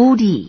오리.